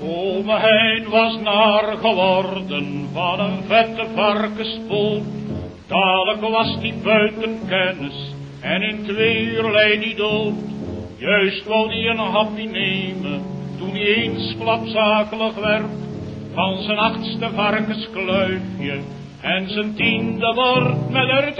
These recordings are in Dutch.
Ome Hein was naar geworden van een vette varkenspoot. Dadelijk was die buiten kennis en in twee lei die dood. Juist wou die een hapje nemen, toen hij eens klapzakelig werd. Van zijn achtste varkenskluifje en zijn tiende wordt met er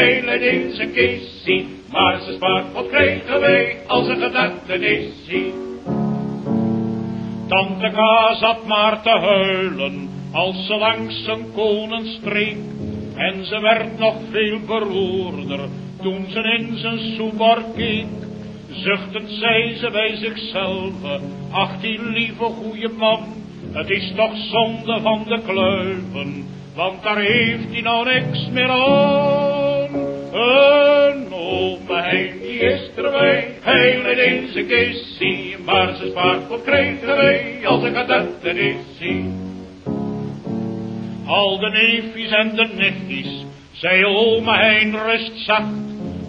hele in zijn kissie. Maar ze spaart wat krijgen wij als een gedachtenissie. Tante K zat maar te huilen als ze langs zijn konen streek. En ze werd nog veel beroerder toen ze in zijn soebar keek. Zuchtend zei ze bij zichzelf, ach die lieve goeie man, het is toch zonde van de kluiven, want daar heeft hij nou niks meer aan. Een hein, die is erbij, heilig in zijn kissie, maar ze spaart wat krijgen wij als een gedachtenissie. Al de neefjes en de nichtjes, zei oma rust zacht,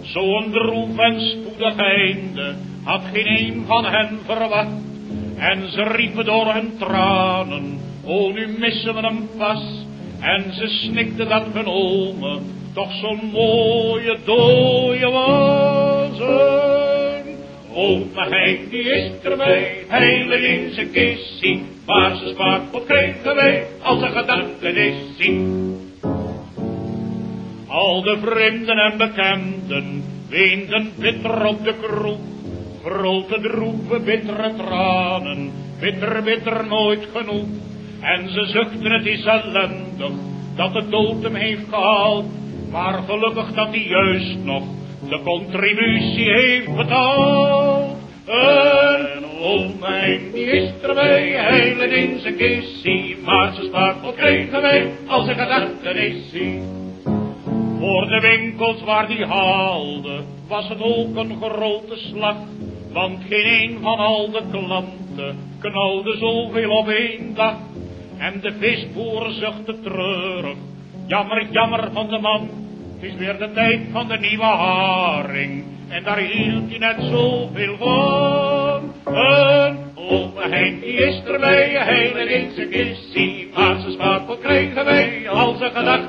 zo'n droef en spoedig einde had geen een van hen verwacht. En ze riepen door hun tranen, oh nu missen we hem pas. En ze snikten dat hun toch zo'n mooie dooie was. En Oma Hein die is erbij, heilig in zijn kissie, maar ze spaart wat krijgen wij als een gedachtenissie. Al de vrienden en bekenden weenden bitter op de kroeg. Grote droeve bittere tranen, bitter bitter nooit genoeg. En ze zuchten het is ellendig, dat de dood hem heeft gehaald. Maar gelukkig dat hij juist nog de contributie heeft betaald. En oh mijn, is erbij, heilig in zijn. Maar ze spaart krijgen wij als een gedachtenissie. Voor de winkels waar die haalde, was het ook een grote slag. Want geen een van al de klanten knalde zoveel op één dag. En de visboer zuchtte treurig, jammer, jammer van de man. Het is weer de tijd van de nieuwe haring, en daar hield hij net zoveel van. Een ome Hein, die is erbij, heilig in zijn kissie, maar ze spaart krijgen wij als een gedachtenis.